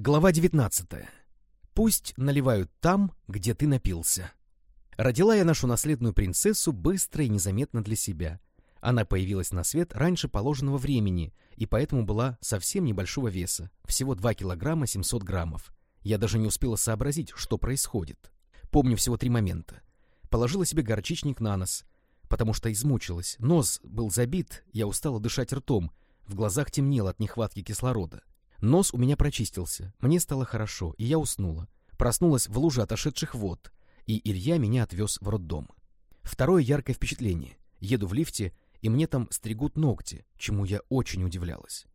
Глава 19. Пусть наливают там, где ты напился. Родила я нашу наследную принцессу быстро и незаметно для себя. Она появилась на свет раньше положенного времени и поэтому была совсем небольшого веса, всего 2 килограмма 700 граммов. Я даже не успела сообразить, что происходит. Помню всего три момента. Положила себе горчичник на нос, потому что измучилась. Нос был забит, я устала дышать ртом, в глазах темнело от нехватки кислорода. Нос у меня прочистился, мне стало хорошо, и я уснула. Проснулась в луже отошедших вод, и Илья меня отвез в роддом. Второе яркое впечатление. Еду в лифте, и мне там стригут ногти, чему я очень удивлялась.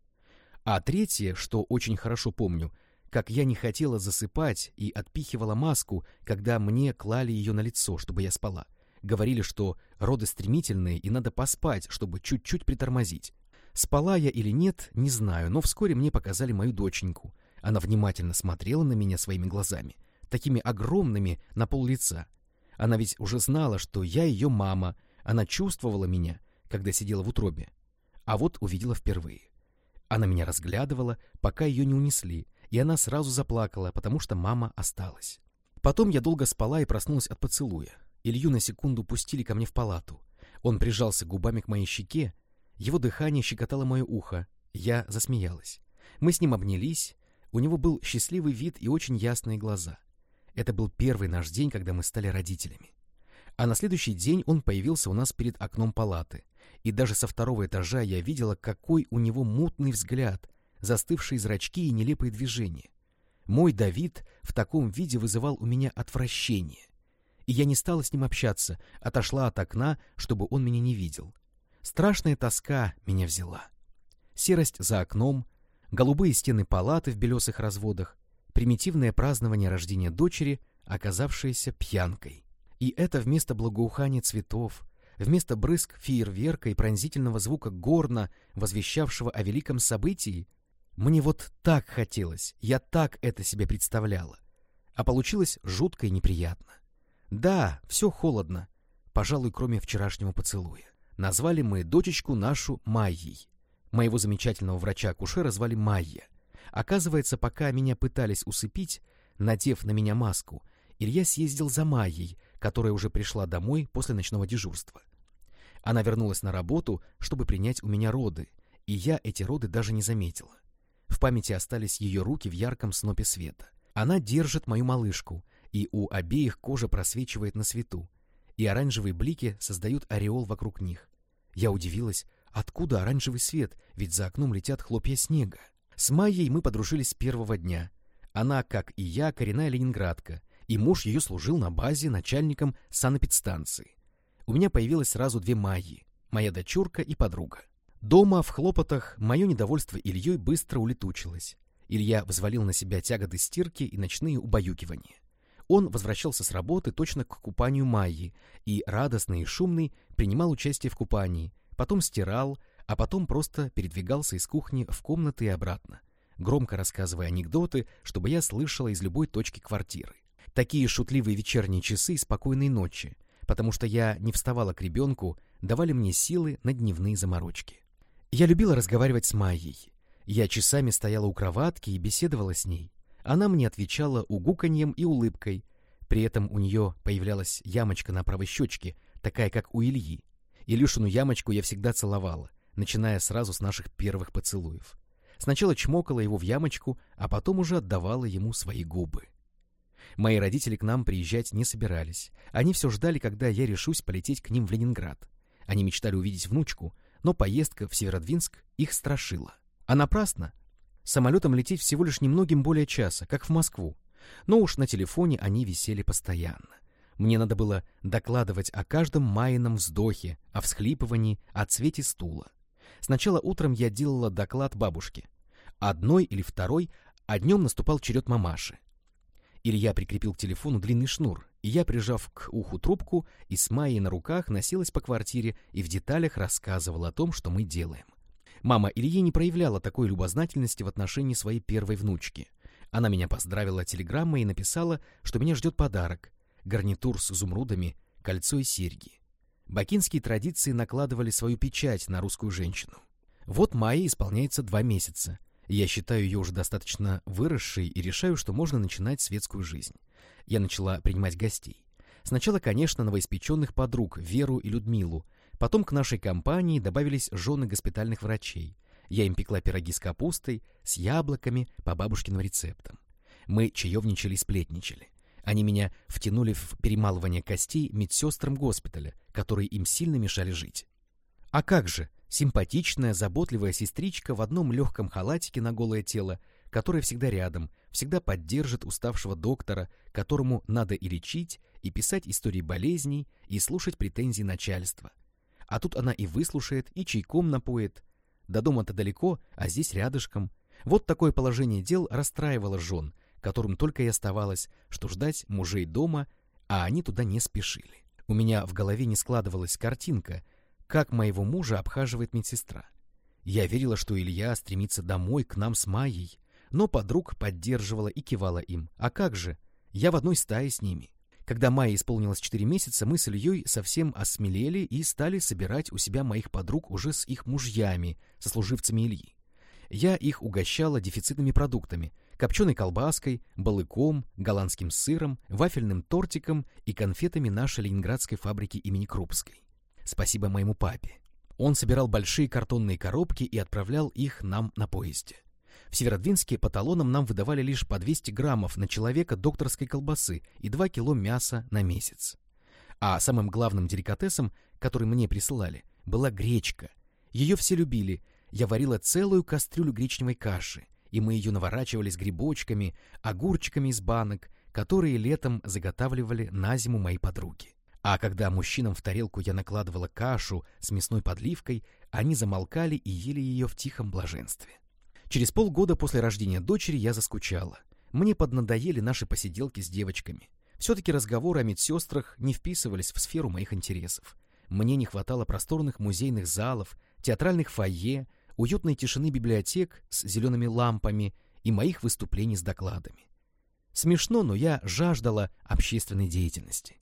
А третье, что очень хорошо помню, как я не хотела засыпать и отпихивала маску, когда мне клали ее на лицо, чтобы я спала. Говорили, что роды стремительные и надо поспать, чтобы чуть-чуть притормозить. Спала я или нет, не знаю, но вскоре мне показали мою доченьку. Она внимательно смотрела на меня своими глазами, такими огромными на пол лица. Она ведь уже знала, что я ее мама, она чувствовала меня, когда сидела в утробе. А вот увидела впервые. Она меня разглядывала, пока ее не унесли, и она сразу заплакала, потому что мама осталась. Потом я долго спала и проснулась от поцелуя. Илью на секунду пустили ко мне в палату. Он прижался губами к моей щеке, его дыхание щекотало мое ухо. Я засмеялась. Мы с ним обнялись. У него был счастливый вид и очень ясные глаза. Это был первый наш день, когда мы стали родителями. А на следующий день он появился у нас перед окном палаты. И даже со второго этажа я видела, какой у него мутный взгляд, застывшие зрачки и нелепые движения. Мой Давид в таком виде вызывал у меня отвращение. И я не стала с ним общаться, отошла от окна, чтобы он меня не видел. Страшная тоска меня взяла. Серость за окном, голубые стены палаты в белесых разводах, примитивное празднование рождения дочери, оказавшееся пьянкой. И это вместо благоухания цветов, вместо брызг фейерверка и пронзительного звука горна, возвещавшего о великом событии, мне вот так хотелось, я так это себе представляла. А получилось жутко и неприятно. Да, все холодно, пожалуй, кроме вчерашнего поцелуя. Назвали мы дочечку нашу Майей. Моего замечательного врача-акушера звали Майя. Оказывается, пока меня пытались усыпить, надев на меня маску, Илья съездил за Майей, которая уже пришла домой после ночного дежурства. Она вернулась на работу, чтобы принять у меня роды, и я эти роды даже не заметила. В памяти остались ее руки в ярком снопе света. Она держит мою малышку, и у обеих кожа просвечивает на свету и оранжевые блики создают ореол вокруг них. Я удивилась, откуда оранжевый свет, ведь за окном летят хлопья снега. С Майей мы подружились с первого дня. Она, как и я, коренная ленинградка, и муж ее служил на базе начальником санэпидстанции. У меня появилось сразу две Майи, моя дочурка и подруга. Дома, в хлопотах, мое недовольство Ильей быстро улетучилось. Илья взвалил на себя тяготы стирки и ночные убаюкивания. Он возвращался с работы точно к купанию Майи и, радостный и шумный, принимал участие в купании, потом стирал, а потом просто передвигался из кухни в комнаты и обратно, громко рассказывая анекдоты, чтобы я слышала из любой точки квартиры. Такие шутливые вечерние часы и спокойной ночи, потому что я не вставала к ребенку, давали мне силы на дневные заморочки. Я любила разговаривать с Майей. Я часами стояла у кроватки и беседовала с ней. Она мне отвечала угуканьем и улыбкой. При этом у нее появлялась ямочка на правой щечке, такая, как у Ильи. Илюшину ямочку я всегда целовала, начиная сразу с наших первых поцелуев. Сначала чмокала его в ямочку, а потом уже отдавала ему свои губы. Мои родители к нам приезжать не собирались. Они все ждали, когда я решусь полететь к ним в Ленинград. Они мечтали увидеть внучку, но поездка в Северодвинск их страшила. А напрасно, Самолетом лететь всего лишь немногим более часа, как в Москву. Но уж на телефоне они висели постоянно. Мне надо было докладывать о каждом майном вздохе, о всхлипывании, о цвете стула. Сначала утром я делала доклад бабушке. Одной или второй, а днем наступал черед мамаши. Илья прикрепил к телефону длинный шнур, и я, прижав к уху трубку и с Майей на руках, носилась по квартире и в деталях рассказывала о том, что мы делаем. Мама Ильи не проявляла такой любознательности в отношении своей первой внучки. Она меня поздравила телеграммой и написала, что меня ждет подарок — гарнитур с изумрудами, кольцо и серьги. Бакинские традиции накладывали свою печать на русскую женщину. Вот Майе исполняется два месяца. Я считаю ее уже достаточно выросшей и решаю, что можно начинать светскую жизнь. Я начала принимать гостей. Сначала, конечно, новоиспеченных подруг Веру и Людмилу, потом к нашей компании добавились жены госпитальных врачей. Я им пекла пироги с капустой, с яблоками по бабушкиным рецептам. Мы чаевничали сплетничали. Они меня втянули в перемалывание костей медсестрам госпиталя, которые им сильно мешали жить. А как же, симпатичная, заботливая сестричка в одном легком халатике на голое тело, которая всегда рядом, всегда поддержит уставшего доктора, которому надо и лечить, и писать истории болезней, и слушать претензии начальства. А тут она и выслушает, и чайком напоит. До дома-то далеко, а здесь рядышком. Вот такое положение дел расстраивало жен, которым только и оставалось, что ждать мужей дома, а они туда не спешили. У меня в голове не складывалась картинка, как моего мужа обхаживает медсестра. Я верила, что Илья стремится домой к нам с Майей, но подруг поддерживала и кивала им. А как же? Я в одной стае с ними. Когда Майе исполнилось четыре месяца, мы с Ильей совсем осмелели и стали собирать у себя моих подруг уже с их мужьями, сослуживцами Ильи. Я их угощала дефицитными продуктами, копченой колбаской, балыком, голландским сыром, вафельным тортиком и конфетами нашей ленинградской фабрики имени Крупской. Спасибо моему папе. Он собирал большие картонные коробки и отправлял их нам на поезде. В Северодвинске по талонам нам выдавали лишь по 200 граммов на человека докторской колбасы и 2 кило мяса на месяц. А самым главным деликатесом, который мне присылали, была гречка. Ее все любили. Я варила целую кастрюлю гречневой каши, и мы ее наворачивали с грибочками, огурчиками из банок, которые летом заготавливали на зиму мои подруги. А когда мужчинам в тарелку я накладывала кашу с мясной подливкой, они замолкали и ели ее в тихом блаженстве. Через полгода после рождения дочери я заскучала. Мне поднадоели наши посиделки с девочками. Все-таки разговоры о медсестрах не вписывались в сферу моих интересов. Мне не хватало просторных музейных залов, театральных фойе, уютной тишины библиотек с зелеными лампами и моих выступлений с докладами. Смешно, но я жаждала общественной деятельности.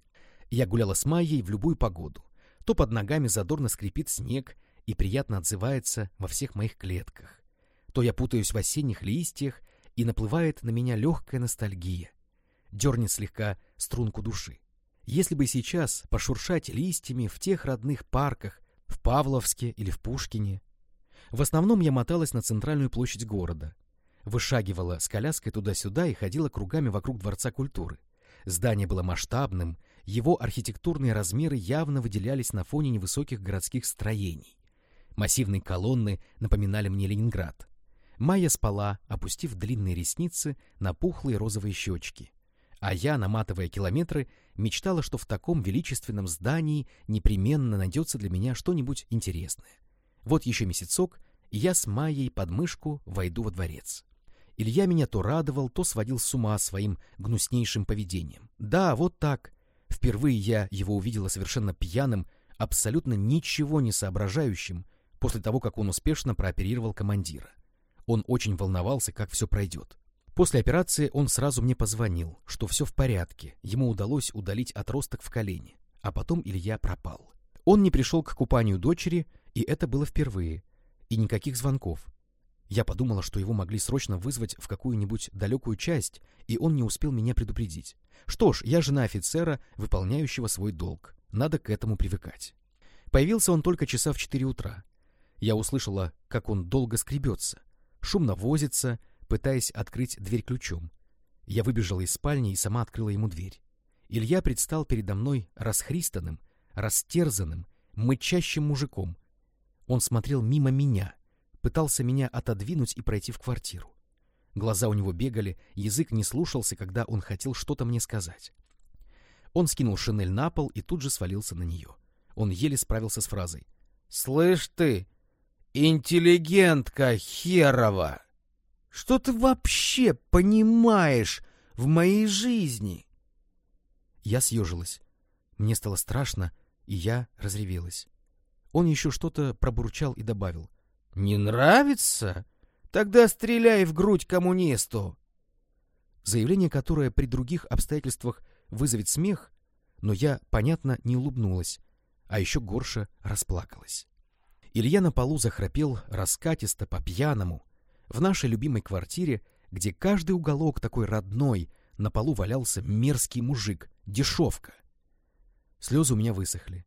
Я гуляла с Майей в любую погоду. То под ногами задорно скрипит снег и приятно отзывается во всех моих клетках. То я путаюсь в осенних листьях, и наплывает на меня легкая ностальгия. Дернет слегка струнку души. Если бы сейчас пошуршать листьями в тех родных парках, в Павловске или в Пушкине, в основном я моталась на центральную площадь города. Вышагивала с коляской туда-сюда и ходила кругами вокруг Дворца культуры. Здание было масштабным, его архитектурные размеры явно выделялись на фоне невысоких городских строений. Массивные колонны напоминали мне Ленинград. Майя спала, опустив длинные ресницы на пухлые розовые щечки. А я, наматывая километры, мечтала, что в таком величественном здании непременно найдется для меня что-нибудь интересное. Вот еще месяцок, и я с Майей под мышку войду во дворец. Илья меня то радовал, то сводил с ума своим гнуснейшим поведением. Да, вот так. Впервые я его увидела совершенно пьяным, абсолютно ничего не соображающим, после того, как он успешно прооперировал командира. Он очень волновался, как все пройдет. После операции он сразу мне позвонил, что все в порядке, ему удалось удалить отросток в колене, а потом Илья пропал. Он не пришел к купанию дочери, и это было впервые. И никаких звонков. Я подумала, что его могли срочно вызвать в какую-нибудь далекую часть, и он не успел меня предупредить. Что ж, я жена офицера, выполняющего свой долг. Надо к этому привыкать. Появился он только часа в четыре утра. Я услышала, как он долго скребется, шумно возится, пытаясь открыть дверь ключом. Я выбежала из спальни и сама открыла ему дверь. Илья предстал передо мной расхристанным, растерзанным, мычащим мужиком. Он смотрел мимо меня, пытался меня отодвинуть и пройти в квартиру. Глаза у него бегали, язык не слушался, когда он хотел что-то мне сказать. Он скинул шинель на пол и тут же свалился на нее. Он еле справился с фразой. «Слышь ты, интеллигентка херова! Что ты вообще понимаешь в моей жизни?» Я съежилась. Мне стало страшно, и я разревелась. Он еще что-то пробурчал и добавил. «Не нравится? Тогда стреляй в грудь коммунисту!» Заявление, которое при других обстоятельствах вызовет смех, но я, понятно, не улыбнулась, а еще горше расплакалась. Илья на полу захрапел раскатисто по-пьяному. В нашей любимой квартире, где каждый уголок такой родной, на полу валялся мерзкий мужик, дешевка. Слезы у меня высохли.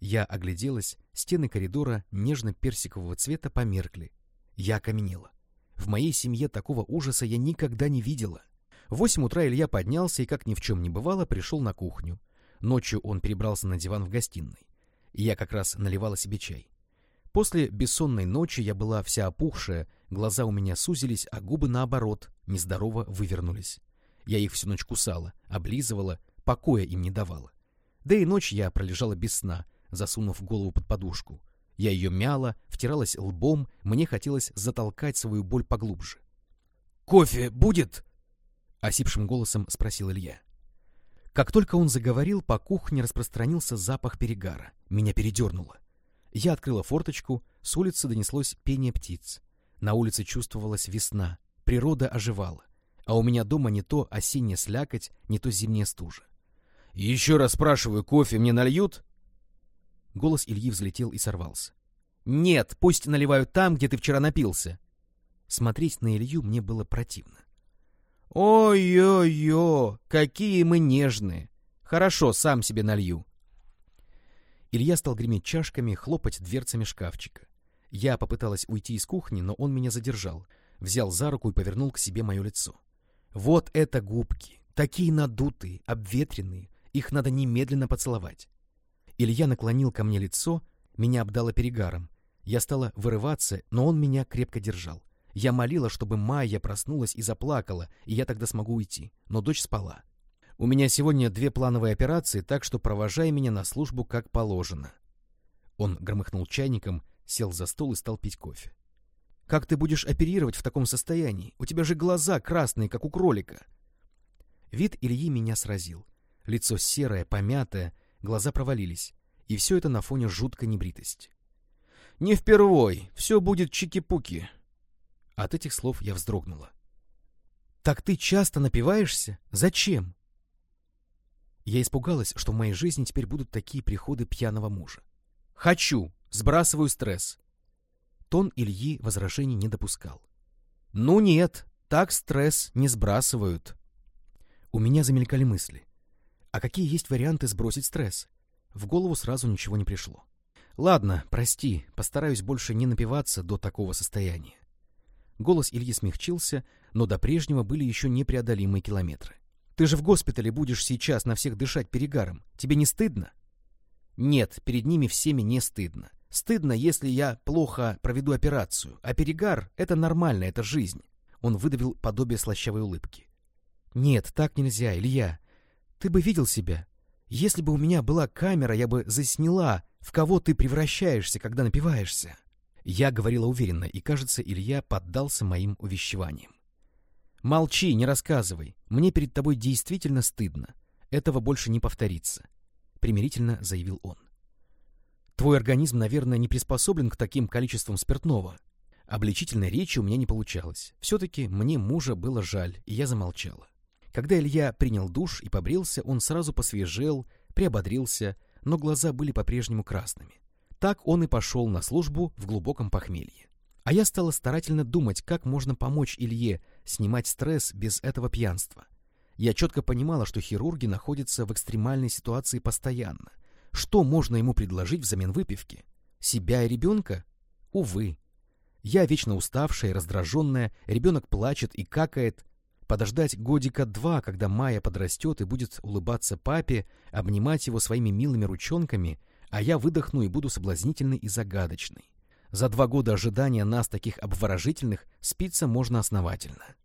Я огляделась, стены коридора нежно-персикового цвета померкли. Я окаменела. В моей семье такого ужаса я никогда не видела. В восемь утра Илья поднялся и, как ни в чем не бывало, пришел на кухню. Ночью он перебрался на диван в гостиной. Я как раз наливала себе чай. После бессонной ночи я была вся опухшая, глаза у меня сузились, а губы, наоборот, нездорово вывернулись. Я их всю ночь кусала, облизывала, покоя им не давала. Да и ночь я пролежала без сна, засунув голову под подушку. Я ее мяла, втиралась лбом, мне хотелось затолкать свою боль поглубже. «Кофе будет?» — осипшим голосом спросил Илья. Как только он заговорил, по кухне распространился запах перегара. Меня передернуло. Я открыла форточку, с улицы донеслось пение птиц. На улице чувствовалась весна, природа оживала. А у меня дома не то осенняя слякоть, не то зимняя стужа. «Еще раз спрашиваю, кофе мне нальют?» Голос Ильи взлетел и сорвался. «Нет, пусть наливают там, где ты вчера напился». Смотреть на Илью мне было противно. «Ой-ой-ой, какие мы нежные! Хорошо, сам себе налью». Илья стал греметь чашками, хлопать дверцами шкафчика. Я попыталась уйти из кухни, но он меня задержал, взял за руку и повернул к себе мое лицо. «Вот это губки! Такие надутые, обветренные, их надо немедленно поцеловать. Илья наклонил ко мне лицо, меня обдало перегаром. Я стала вырываться, но он меня крепко держал. Я молила, чтобы Майя проснулась и заплакала, и я тогда смогу уйти. Но дочь спала. У меня сегодня две плановые операции, так что провожай меня на службу как положено. Он громыхнул чайником, сел за стол и стал пить кофе. Как ты будешь оперировать в таком состоянии? У тебя же глаза красные, как у кролика. Вид Ильи меня сразил. Лицо серое, помятое, глаза провалились. И все это на фоне жуткой небритости. «Не впервой, все будет чики-пуки». От этих слов я вздрогнула. «Так ты часто напиваешься? Зачем?» Я испугалась, что в моей жизни теперь будут такие приходы пьяного мужа. «Хочу! Сбрасываю стресс!» Тон Ильи возражений не допускал. «Ну нет, так стресс не сбрасывают». У меня замелькали мысли. А какие есть варианты сбросить стресс? В голову сразу ничего не пришло. Ладно, прости, постараюсь больше не напиваться до такого состояния. Голос Ильи смягчился, но до прежнего были еще непреодолимые километры. Ты же в госпитале будешь сейчас на всех дышать перегаром. Тебе не стыдно? Нет, перед ними всеми не стыдно. Стыдно, если я плохо проведу операцию, а перегар — это нормально, это жизнь. Он выдавил подобие слащавой улыбки. Нет, так нельзя, Илья. Ты бы видел себя. Если бы у меня была камера, я бы засняла, в кого ты превращаешься, когда напиваешься. Я говорила уверенно, и, кажется, Илья поддался моим увещеваниям. «Молчи, не рассказывай. Мне перед тобой действительно стыдно. Этого больше не повторится», — примирительно заявил он. «Твой организм, наверное, не приспособлен к таким количествам спиртного». Обличительной речи у меня не получалось. Все-таки мне мужа было жаль, и я замолчала. Когда Илья принял душ и побрился, он сразу посвежел, приободрился, но глаза были по-прежнему красными. Так он и пошел на службу в глубоком похмелье. А я стала старательно думать, как можно помочь Илье снимать стресс без этого пьянства. Я четко понимала, что хирурги находятся в экстремальной ситуации постоянно. Что можно ему предложить взамен выпивки? Себя и ребенка? Увы. Я вечно уставшая и раздраженная, ребенок плачет и какает, подождать годика два, когда Майя подрастет и будет улыбаться папе, обнимать его своими милыми ручонками, а я выдохну и буду соблазнительной и загадочной. За два года ожидания нас таких обворожительных спиться можно основательно.